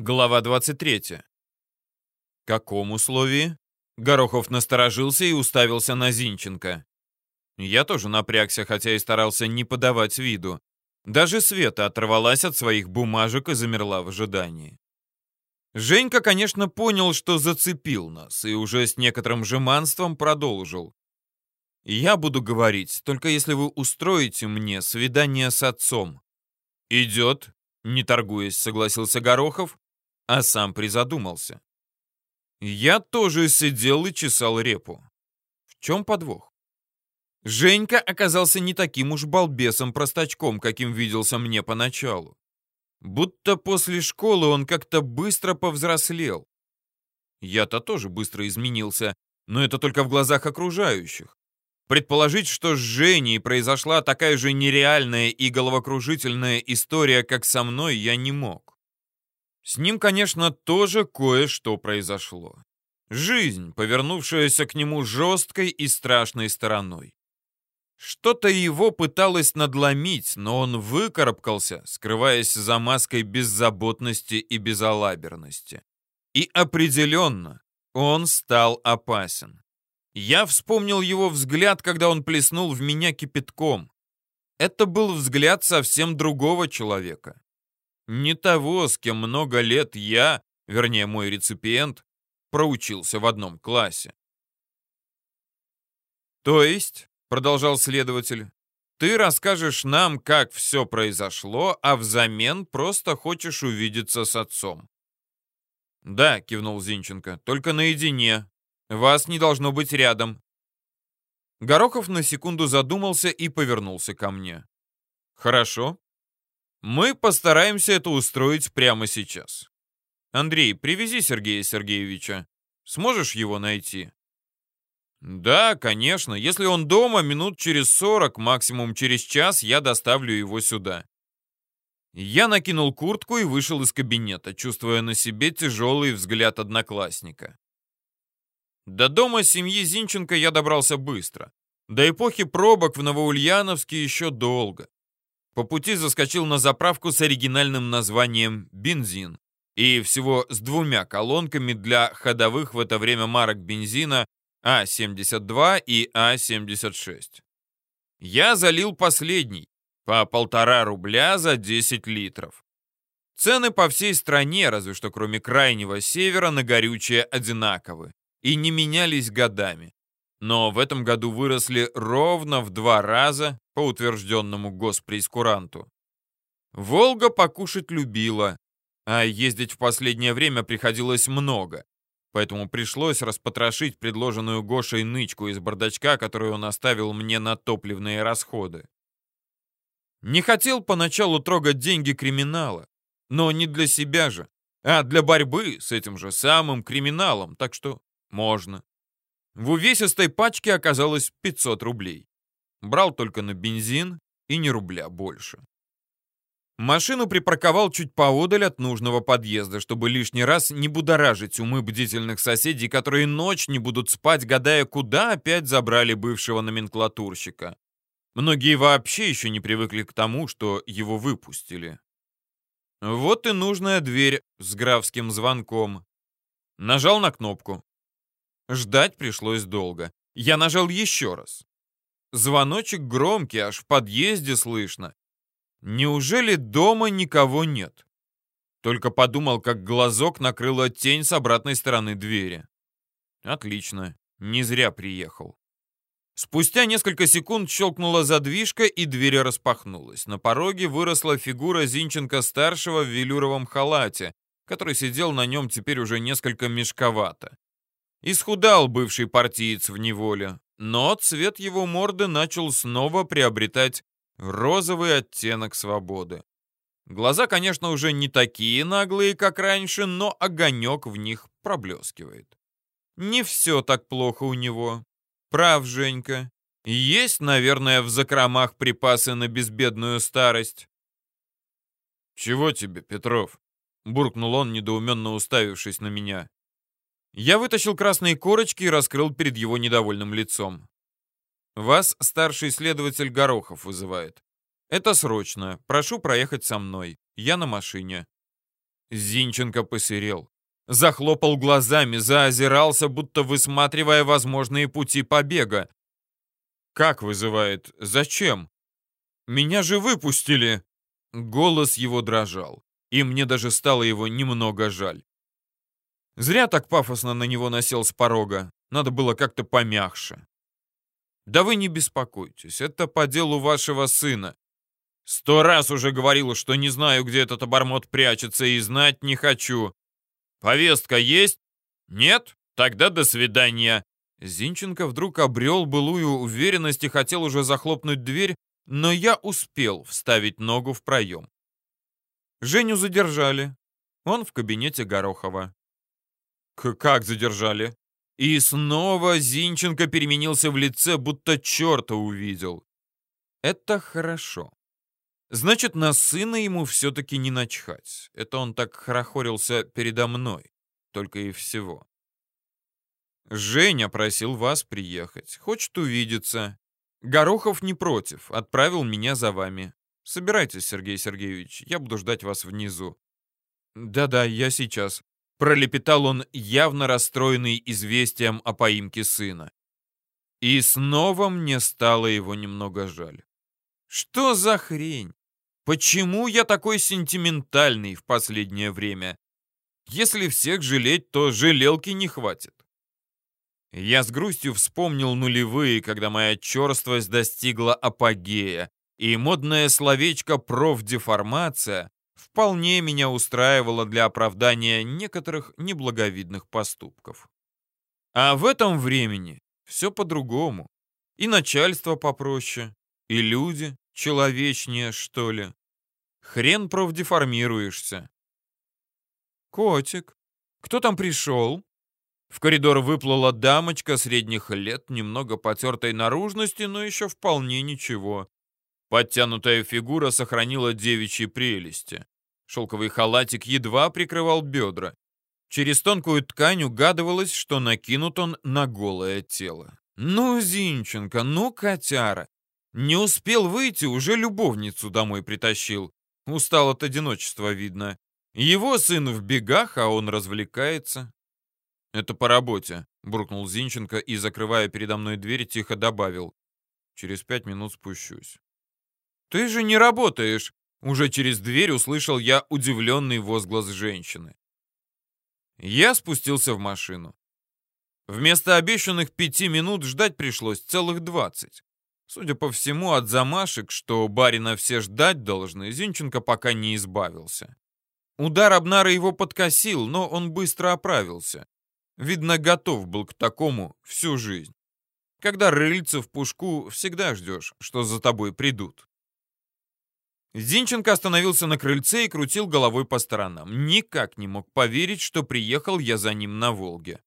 Глава 23. Каком условии? Горохов насторожился и уставился на Зинченко. Я тоже напрягся, хотя и старался не подавать виду. Даже Света оторвалась от своих бумажек и замерла в ожидании. Женька, конечно, понял, что зацепил нас, и уже с некоторым жеманством продолжил. «Я буду говорить, только если вы устроите мне свидание с отцом». «Идет», — не торгуясь, согласился Горохов, а сам призадумался. Я тоже сидел и чесал репу. В чем подвох? Женька оказался не таким уж балбесом-простачком, каким виделся мне поначалу. Будто после школы он как-то быстро повзрослел. Я-то тоже быстро изменился, но это только в глазах окружающих. Предположить, что с Женей произошла такая же нереальная и головокружительная история, как со мной, я не мог. С ним, конечно, тоже кое-что произошло. Жизнь, повернувшаяся к нему жесткой и страшной стороной. Что-то его пыталось надломить, но он выкарабкался, скрываясь за маской беззаботности и безалаберности. И определенно он стал опасен. Я вспомнил его взгляд, когда он плеснул в меня кипятком. Это был взгляд совсем другого человека. Не того, с кем много лет я, вернее мой реципиент, проучился в одном классе. То есть, продолжал следователь, ты расскажешь нам, как все произошло, а взамен просто хочешь увидеться с отцом. Да, кивнул Зинченко, только наедине. Вас не должно быть рядом. Горохов на секунду задумался и повернулся ко мне. Хорошо. Мы постараемся это устроить прямо сейчас. Андрей, привези Сергея Сергеевича. Сможешь его найти? Да, конечно. Если он дома, минут через сорок, максимум через час, я доставлю его сюда. Я накинул куртку и вышел из кабинета, чувствуя на себе тяжелый взгляд одноклассника. До дома семьи Зинченко я добрался быстро. До эпохи пробок в Новоульяновске еще долго. По пути заскочил на заправку с оригинальным названием «Бензин» и всего с двумя колонками для ходовых в это время марок бензина А-72 и А-76. Я залил последний, по полтора рубля за 10 литров. Цены по всей стране, разве что кроме крайнего севера, на горючее одинаковы и не менялись годами но в этом году выросли ровно в два раза по утвержденному госпрейскуранту. «Волга» покушать любила, а ездить в последнее время приходилось много, поэтому пришлось распотрошить предложенную Гошей нычку из бардачка, которую он оставил мне на топливные расходы. Не хотел поначалу трогать деньги криминала, но не для себя же, а для борьбы с этим же самым криминалом, так что можно. В увесистой пачке оказалось 500 рублей. Брал только на бензин и ни рубля больше. Машину припарковал чуть поодаль от нужного подъезда, чтобы лишний раз не будоражить умы бдительных соседей, которые ночь не будут спать, гадая, куда опять забрали бывшего номенклатурщика. Многие вообще еще не привыкли к тому, что его выпустили. Вот и нужная дверь с графским звонком. Нажал на кнопку. Ждать пришлось долго. Я нажал еще раз. Звоночек громкий, аж в подъезде слышно. Неужели дома никого нет? Только подумал, как глазок накрыла тень с обратной стороны двери. Отлично, не зря приехал. Спустя несколько секунд щелкнула задвижка, и дверь распахнулась. На пороге выросла фигура Зинченко-старшего в велюровом халате, который сидел на нем теперь уже несколько мешковато. Исхудал бывший партиец в неволе, но цвет его морды начал снова приобретать розовый оттенок свободы. Глаза, конечно, уже не такие наглые, как раньше, но огонек в них проблескивает. Не все так плохо у него. Прав, Женька. Есть, наверное, в закромах припасы на безбедную старость. «Чего тебе, Петров?» — буркнул он, недоуменно уставившись на меня. Я вытащил красные корочки и раскрыл перед его недовольным лицом. «Вас старший следователь Горохов вызывает. Это срочно. Прошу проехать со мной. Я на машине». Зинченко посерел. Захлопал глазами, заозирался, будто высматривая возможные пути побега. «Как вызывает? Зачем? Меня же выпустили!» Голос его дрожал, и мне даже стало его немного жаль. Зря так пафосно на него насел с порога. Надо было как-то помягче. Да вы не беспокойтесь, это по делу вашего сына. Сто раз уже говорил, что не знаю, где этот обормот прячется, и знать не хочу. Повестка есть? Нет? Тогда до свидания. Зинченко вдруг обрел былую уверенность и хотел уже захлопнуть дверь, но я успел вставить ногу в проем. Женю задержали. Он в кабинете Горохова. Как задержали? И снова Зинченко переменился в лице, будто черта увидел. Это хорошо. Значит, на сына ему все-таки не начхать. Это он так хорохорился передо мной. Только и всего. Женя просил вас приехать. Хочет увидеться. Горохов не против. Отправил меня за вами. Собирайтесь, Сергей Сергеевич. Я буду ждать вас внизу. Да-да, я сейчас. Пролепетал он, явно расстроенный известием о поимке сына. И снова мне стало его немного жаль. Что за хрень? Почему я такой сентиментальный в последнее время? Если всех жалеть, то жалелки не хватит. Я с грустью вспомнил нулевые, когда моя черствость достигла апогея, и модное словечко «профдеформация» вполне меня устраивало для оправдания некоторых неблаговидных поступков. А в этом времени все по-другому. И начальство попроще, и люди человечнее, что ли. Хрен профдеформируешься. «Котик, кто там пришел?» В коридор выплыла дамочка средних лет, немного потертой наружности, но еще вполне ничего. Подтянутая фигура сохранила девичьи прелести. Шелковый халатик едва прикрывал бедра. Через тонкую ткань угадывалось, что накинут он на голое тело. «Ну, Зинченко, ну, котяра! Не успел выйти, уже любовницу домой притащил. Устал от одиночества, видно. Его сын в бегах, а он развлекается». «Это по работе», — буркнул Зинченко и, закрывая передо мной дверь, тихо добавил. «Через пять минут спущусь». «Ты же не работаешь!» Уже через дверь услышал я удивленный возглас женщины. Я спустился в машину. Вместо обещанных пяти минут ждать пришлось целых двадцать. Судя по всему, от замашек, что барина все ждать должны, Зинченко пока не избавился. Удар Обнара его подкосил, но он быстро оправился. Видно, готов был к такому всю жизнь. Когда рыльца в пушку, всегда ждешь, что за тобой придут. Зинченко остановился на крыльце и крутил головой по сторонам. Никак не мог поверить, что приехал я за ним на «Волге».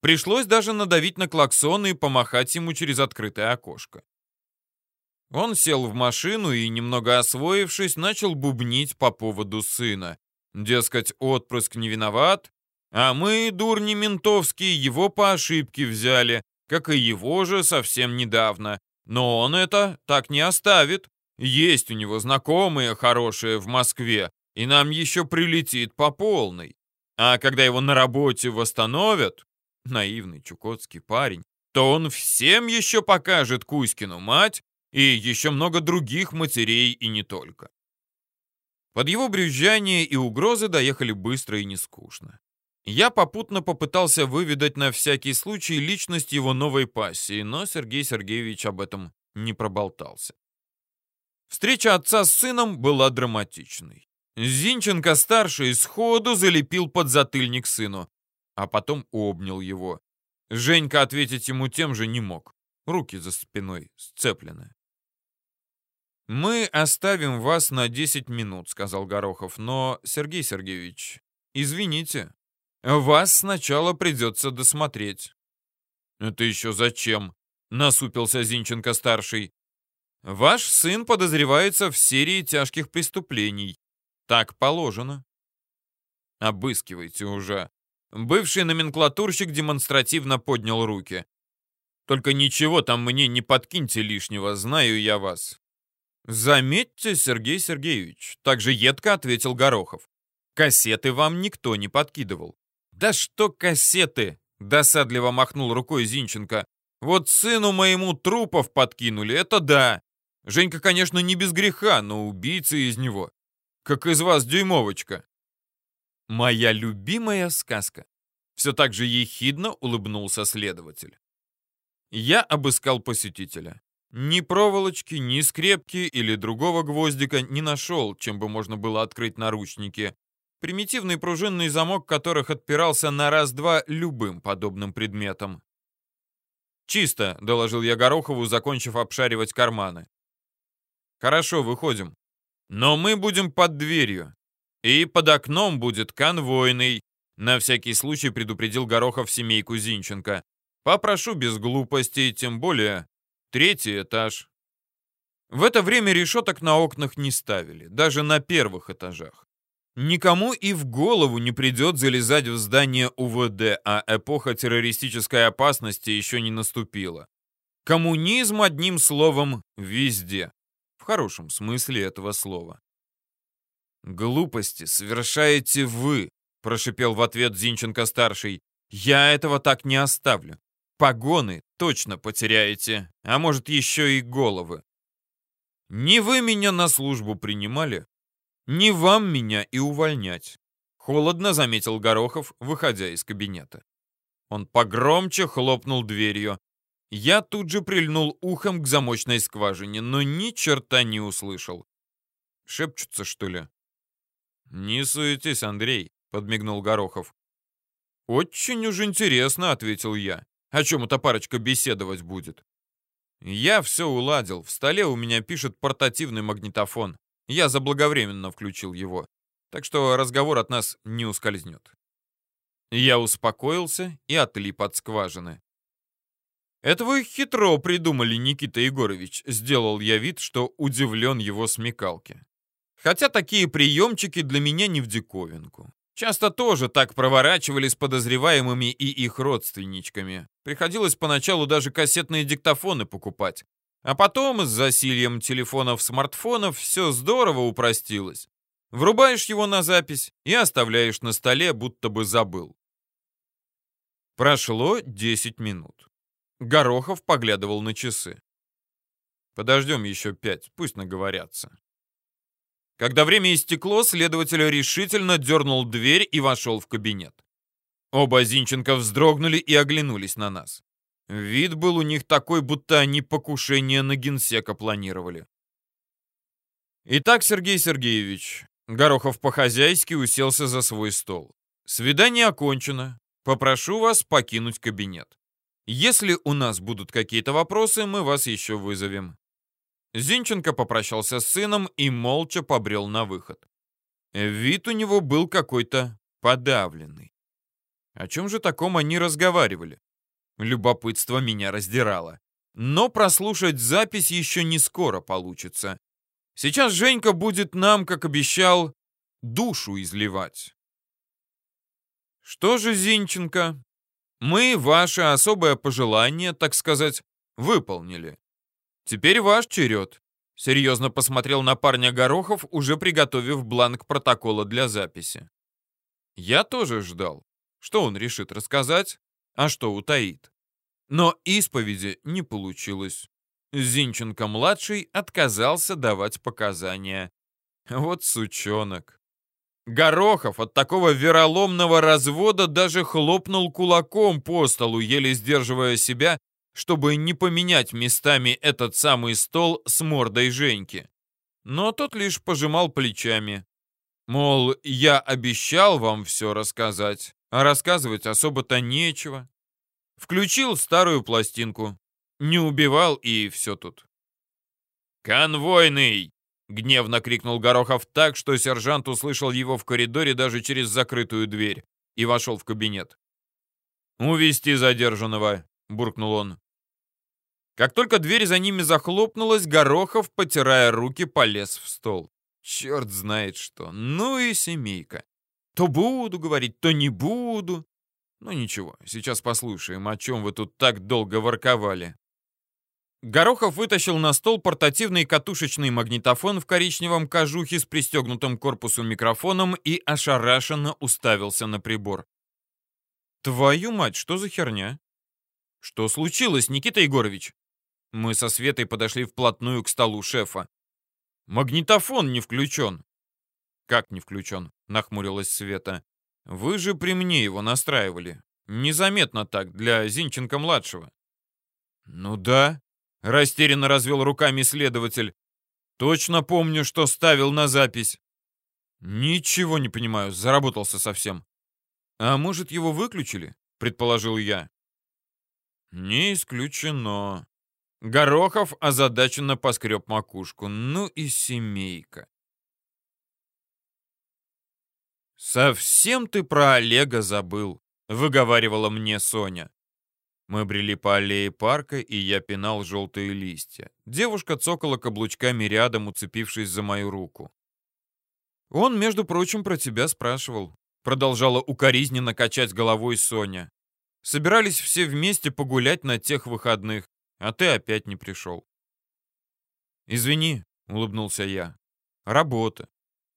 Пришлось даже надавить на клаксон и помахать ему через открытое окошко. Он сел в машину и, немного освоившись, начал бубнить по поводу сына. Дескать, отпрыск не виноват, а мы, дурни ментовские, его по ошибке взяли, как и его же совсем недавно. Но он это так не оставит. Есть у него знакомые хорошие в Москве, и нам еще прилетит по полной. А когда его на работе восстановят, наивный чукотский парень, то он всем еще покажет Кузькину мать и еще много других матерей и не только. Под его брюзжание и угрозы доехали быстро и нескучно. Я попутно попытался выведать на всякий случай личность его новой пассии, но Сергей Сергеевич об этом не проболтался. Встреча отца с сыном была драматичной. Зинченко-старший сходу залепил под затыльник сыну, а потом обнял его. Женька ответить ему тем же не мог. Руки за спиной сцеплены. «Мы оставим вас на 10 минут», — сказал Горохов. «Но, Сергей Сергеевич, извините, вас сначала придется досмотреть». «Это еще зачем?» — насупился Зинченко-старший. Ваш сын подозревается в серии тяжких преступлений. Так положено. Обыскивайте уже. Бывший номенклатурщик демонстративно поднял руки. Только ничего там мне не подкиньте лишнего, знаю я вас. Заметьте, Сергей Сергеевич, также едко ответил Горохов. Кассеты вам никто не подкидывал. Да что кассеты? Досадливо махнул рукой Зинченко. Вот сыну моему трупов подкинули, это да. Женька, конечно, не без греха, но убийца из него. Как из вас дюймовочка. Моя любимая сказка. Все так же ехидно улыбнулся следователь. Я обыскал посетителя. Ни проволочки, ни скрепки или другого гвоздика не нашел, чем бы можно было открыть наручники. Примитивный пружинный замок которых отпирался на раз-два любым подобным предметом. «Чисто», — доложил я Горохову, закончив обшаривать карманы. «Хорошо, выходим. Но мы будем под дверью. И под окном будет конвойный», — на всякий случай предупредил Горохов семейку Зинченко. «Попрошу без глупостей, тем более Третий этаж. В это время решеток на окнах не ставили, даже на первых этажах. Никому и в голову не придет залезать в здание УВД, а эпоха террористической опасности еще не наступила. Коммунизм, одним словом, везде. В хорошем смысле этого слова. «Глупости совершаете вы», — прошипел в ответ Зинченко-старший. «Я этого так не оставлю. Погоны точно потеряете, а может еще и головы. Не вы меня на службу принимали, не вам меня и увольнять. Холодно заметил Горохов, выходя из кабинета. Он погромче хлопнул дверью. Я тут же прильнул ухом к замочной скважине, но ни черта не услышал. Шепчутся, что ли? «Не суетись, Андрей», — подмигнул Горохов. «Очень уж интересно», — ответил я. О чем эта парочка беседовать будет? Я все уладил. В столе у меня пишет портативный магнитофон. Я заблаговременно включил его. Так что разговор от нас не ускользнет. Я успокоился и отлип от скважины. «Это вы хитро придумали, Никита Егорович», — сделал я вид, что удивлен его смекалке. Хотя такие приемчики для меня не в диковинку. Часто тоже так проворачивали с подозреваемыми и их родственничками. Приходилось поначалу даже кассетные диктофоны покупать. А потом с засильем телефонов-смартфонов все здорово упростилось. Врубаешь его на запись и оставляешь на столе, будто бы забыл. Прошло 10 минут. Горохов поглядывал на часы. Подождем еще пять, пусть наговорятся. Когда время истекло, следователь решительно дернул дверь и вошел в кабинет. Оба Зинченко вздрогнули и оглянулись на нас. Вид был у них такой, будто они покушение на генсека планировали. «Итак, Сергей Сергеевич», — Горохов по-хозяйски уселся за свой стол. «Свидание окончено. Попрошу вас покинуть кабинет. Если у нас будут какие-то вопросы, мы вас еще вызовем. Зинченко попрощался с сыном и молча побрел на выход. Вид у него был какой-то подавленный. О чем же таком они разговаривали? Любопытство меня раздирало. Но прослушать запись еще не скоро получится. Сейчас Женька будет нам, как обещал, душу изливать. Что же, Зинченко, мы ваше особое пожелание, так сказать, выполнили. Теперь ваш черед. Серьезно посмотрел на парня Горохов, уже приготовив бланк протокола для записи. Я тоже ждал. Что он решит рассказать, а что утаит. Но исповеди не получилось. Зинченко-младший отказался давать показания. Вот сучонок. Горохов от такого вероломного развода даже хлопнул кулаком по столу, еле сдерживая себя чтобы не поменять местами этот самый стол с мордой Женьки. Но тот лишь пожимал плечами. Мол, я обещал вам все рассказать, а рассказывать особо-то нечего. Включил старую пластинку. Не убивал и все тут. «Конвойный!» — гневно крикнул Горохов так, что сержант услышал его в коридоре даже через закрытую дверь и вошел в кабинет. «Увести задержанного!» — буркнул он. Как только дверь за ними захлопнулась, Горохов, потирая руки, полез в стол. Черт знает что. Ну и семейка. То буду говорить, то не буду. Ну ничего, сейчас послушаем, о чем вы тут так долго ворковали. Горохов вытащил на стол портативный катушечный магнитофон в коричневом кожухе с пристегнутым корпусом микрофоном и ошарашенно уставился на прибор. «Твою мать, что за херня?» «Что случилось, Никита Егорович?» Мы со Светой подошли вплотную к столу шефа. «Магнитофон не включен». «Как не включен?» — нахмурилась Света. «Вы же при мне его настраивали. Незаметно так, для Зинченко-младшего». «Ну да», Растерянно развел руками следователь. Точно помню, что ставил на запись. Ничего не понимаю, заработался совсем. А может, его выключили? Предположил я. Не исключено. Горохов озадаченно поскреб макушку. Ну и семейка. «Совсем ты про Олега забыл», — выговаривала мне Соня. Мы брели по аллее парка, и я пинал желтые листья. Девушка цокала каблучками рядом, уцепившись за мою руку. «Он, между прочим, про тебя спрашивал», — продолжала укоризненно качать головой Соня. «Собирались все вместе погулять на тех выходных, а ты опять не пришел». «Извини», — улыбнулся я. «Работа.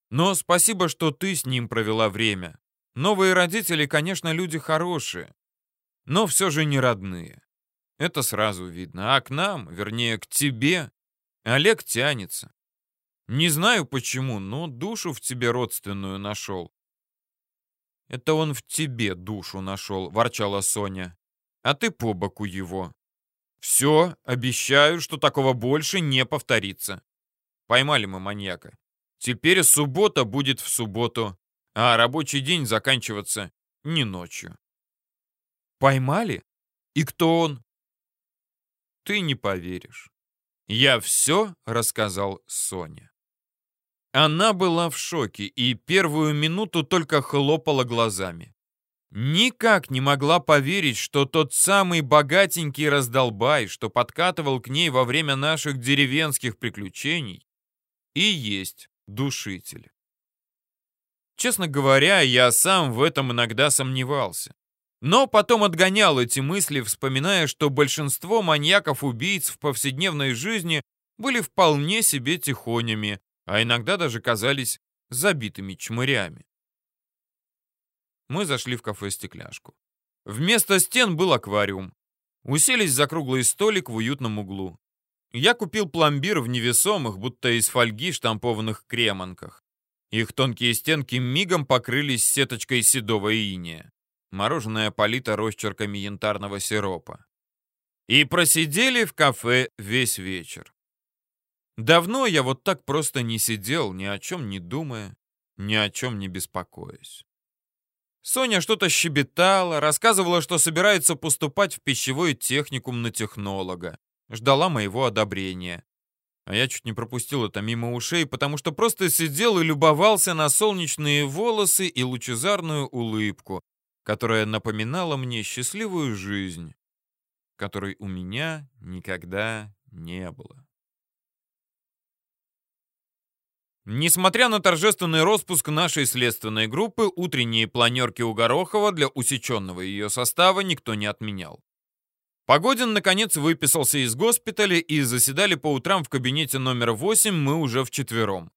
Но спасибо, что ты с ним провела время. Новые родители, конечно, люди хорошие но все же не родные. Это сразу видно. А к нам, вернее, к тебе, Олег тянется. Не знаю почему, но душу в тебе родственную нашел. Это он в тебе душу нашел, ворчала Соня. А ты по боку его. Все, обещаю, что такого больше не повторится. Поймали мы маньяка. Теперь суббота будет в субботу, а рабочий день заканчиваться не ночью. Поймали? И кто он? Ты не поверишь. Я все рассказал Соне. Она была в шоке и первую минуту только хлопала глазами. Никак не могла поверить, что тот самый богатенький раздолбай, что подкатывал к ней во время наших деревенских приключений, и есть душитель. Честно говоря, я сам в этом иногда сомневался. Но потом отгонял эти мысли, вспоминая, что большинство маньяков-убийц в повседневной жизни были вполне себе тихонями, а иногда даже казались забитыми чмырями. Мы зашли в кафе «Стекляшку». Вместо стен был аквариум. Уселись за круглый столик в уютном углу. Я купил пломбир в невесомых, будто из фольги штампованных креманках. Их тонкие стенки мигом покрылись сеточкой седого иния. Мороженое полито росчерками янтарного сиропа. И просидели в кафе весь вечер. Давно я вот так просто не сидел, ни о чем не думая, ни о чем не беспокоясь. Соня что-то щебетала, рассказывала, что собирается поступать в пищевой техникум на технолога. Ждала моего одобрения. А я чуть не пропустил это мимо ушей, потому что просто сидел и любовался на солнечные волосы и лучезарную улыбку, которая напоминала мне счастливую жизнь, которой у меня никогда не было. Несмотря на торжественный распуск нашей следственной группы, утренние планерки у Горохова для усеченного ее состава никто не отменял. Погодин, наконец, выписался из госпиталя и заседали по утрам в кабинете номер 8 мы уже вчетвером.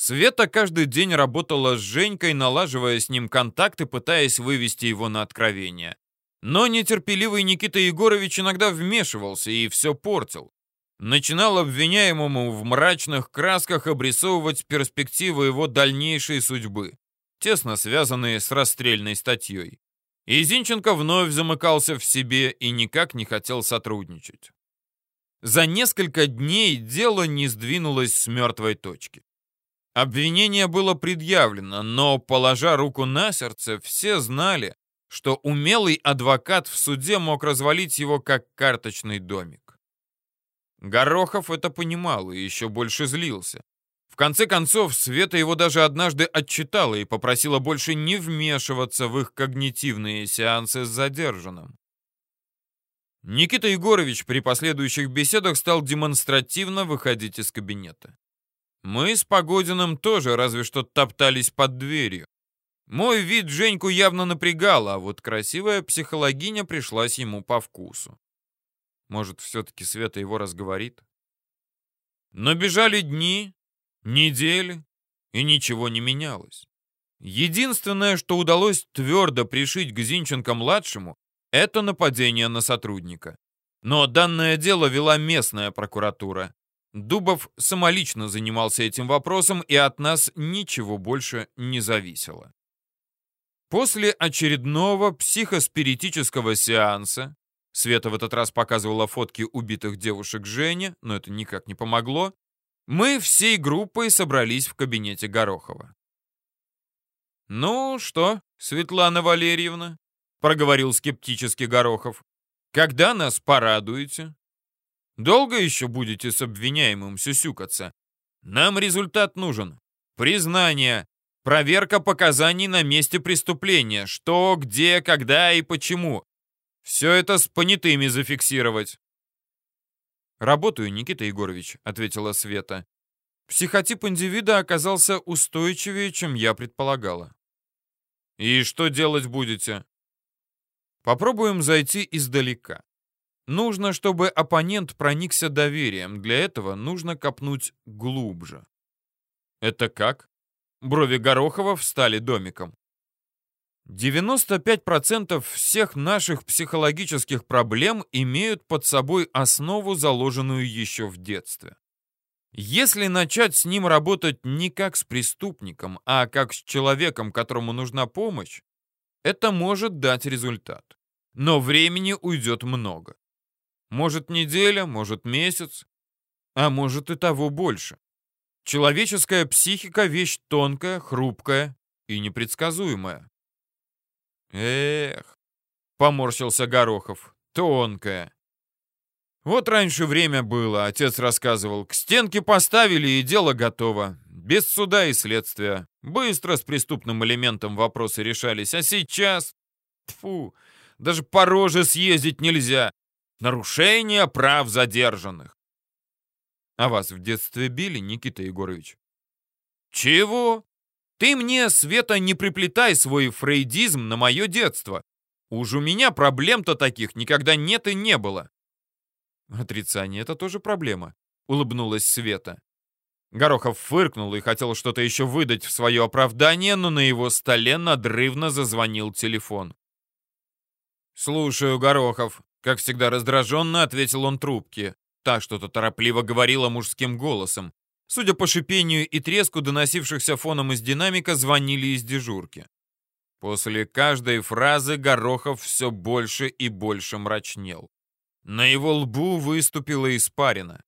Света каждый день работала с Женькой, налаживая с ним контакты, пытаясь вывести его на откровение. Но нетерпеливый Никита Егорович иногда вмешивался и все портил. Начинал обвиняемому в мрачных красках обрисовывать перспективы его дальнейшей судьбы, тесно связанные с расстрельной статьей. И Зинченко вновь замыкался в себе и никак не хотел сотрудничать. За несколько дней дело не сдвинулось с мертвой точки. Обвинение было предъявлено, но, положа руку на сердце, все знали, что умелый адвокат в суде мог развалить его как карточный домик. Горохов это понимал и еще больше злился. В конце концов, Света его даже однажды отчитала и попросила больше не вмешиваться в их когнитивные сеансы с задержанным. Никита Егорович при последующих беседах стал демонстративно выходить из кабинета. Мы с Погодиным тоже разве что топтались под дверью. Мой вид Женьку явно напрягал, а вот красивая психологиня пришлась ему по вкусу. Может, все-таки Света его разговорит? Но бежали дни, недели, и ничего не менялось. Единственное, что удалось твердо пришить к Зинченко-младшему, это нападение на сотрудника. Но данное дело вела местная прокуратура. Дубов самолично занимался этим вопросом, и от нас ничего больше не зависело. После очередного психоспиритического сеанса Света в этот раз показывала фотки убитых девушек Жене, но это никак не помогло. Мы всей группой собрались в кабинете Горохова. «Ну что, Светлана Валерьевна?» — проговорил скептически Горохов. «Когда нас порадуете? Долго еще будете с обвиняемым сюсюкаться? Нам результат нужен. Признание, проверка показаний на месте преступления. Что, где, когда и почему. Все это с понятыми зафиксировать. «Работаю, Никита Егорович», — ответила Света. Психотип индивида оказался устойчивее, чем я предполагала. «И что делать будете?» «Попробуем зайти издалека. Нужно, чтобы оппонент проникся доверием. Для этого нужно копнуть глубже». «Это как?» Брови Горохова встали домиком. 95% всех наших психологических проблем имеют под собой основу, заложенную еще в детстве. Если начать с ним работать не как с преступником, а как с человеком, которому нужна помощь, это может дать результат. Но времени уйдет много. Может неделя, может месяц, а может и того больше. Человеческая психика – вещь тонкая, хрупкая и непредсказуемая. Эх, поморщился Горохов. Тонкая. Вот раньше время было, отец рассказывал. К стенке поставили, и дело готово. Без суда и следствия. Быстро с преступным элементом вопросы решались. А сейчас... Тфу, даже по роже съездить нельзя. Нарушение прав задержанных. А вас в детстве били, Никита Егорович? Чего? Ты мне, Света, не приплетай свой фрейдизм на мое детство. Уж у меня проблем-то таких никогда нет и не было. Отрицание — это тоже проблема, улыбнулась Света. Горохов фыркнул и хотел что-то еще выдать в свое оправдание, но на его столе надрывно зазвонил телефон. «Слушаю, Горохов», — как всегда раздраженно ответил он трубке. Та что-то торопливо говорила мужским голосом. Судя по шипению и треску, доносившихся фоном из динамика, звонили из дежурки. После каждой фразы Горохов все больше и больше мрачнел. На его лбу выступила испарина.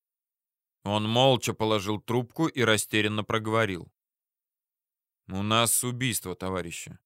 Он молча положил трубку и растерянно проговорил. «У нас убийство, товарищи.